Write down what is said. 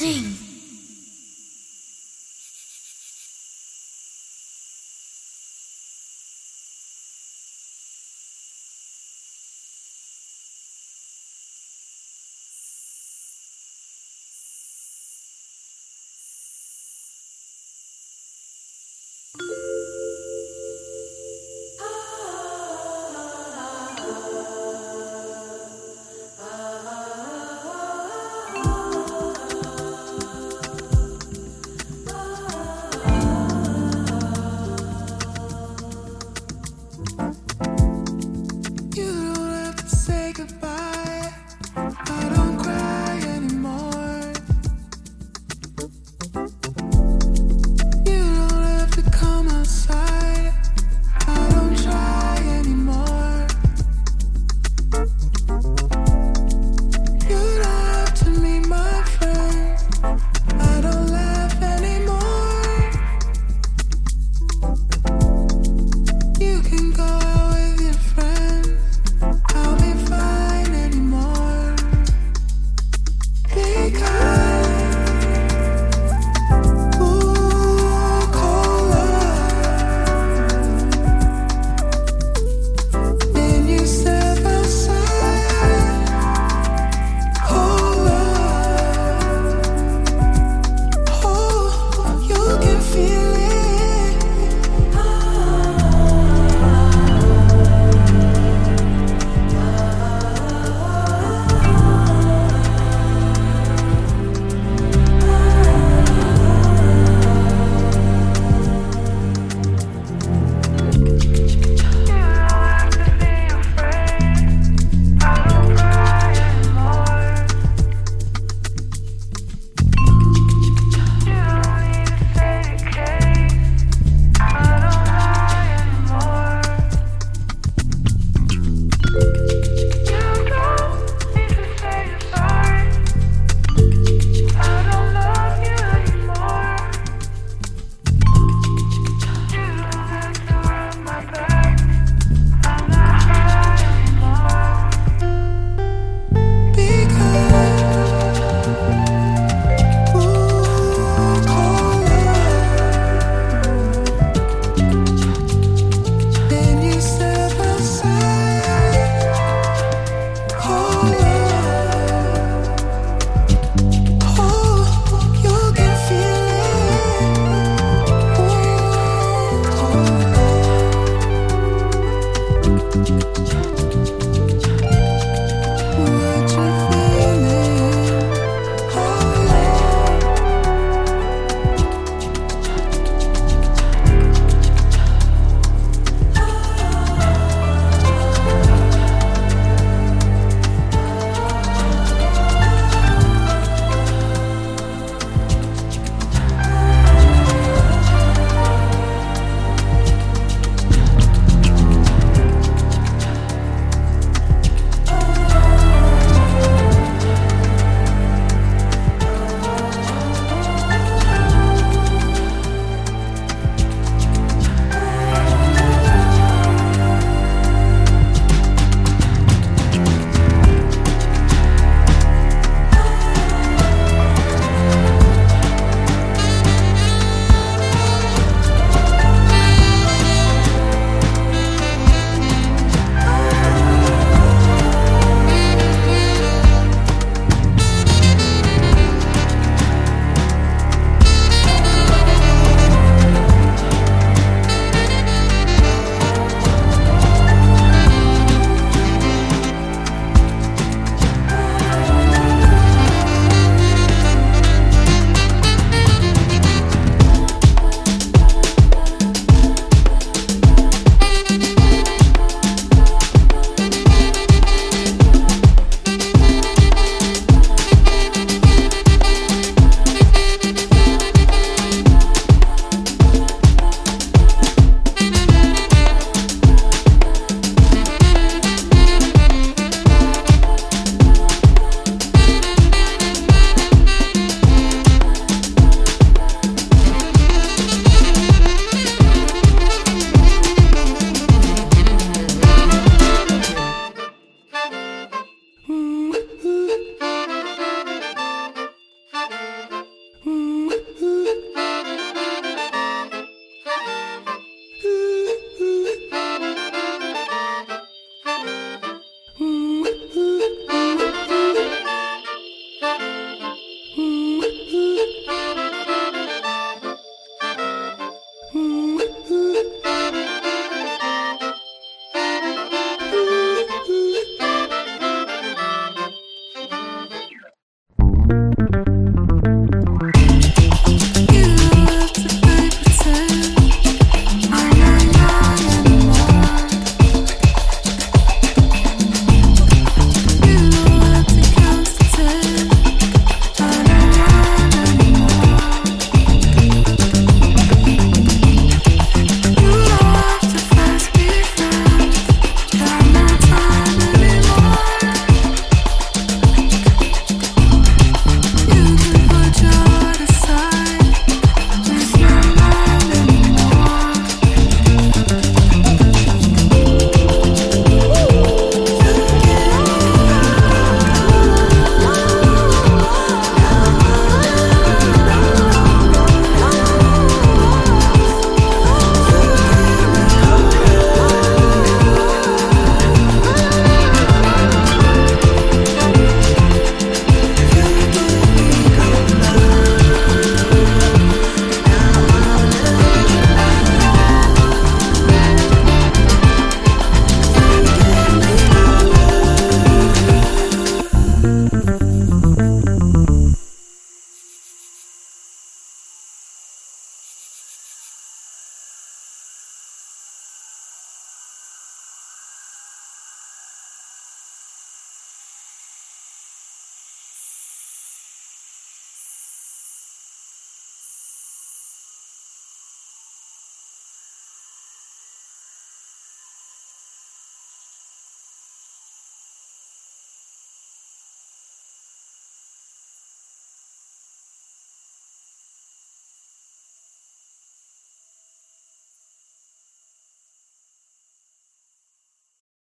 Sing.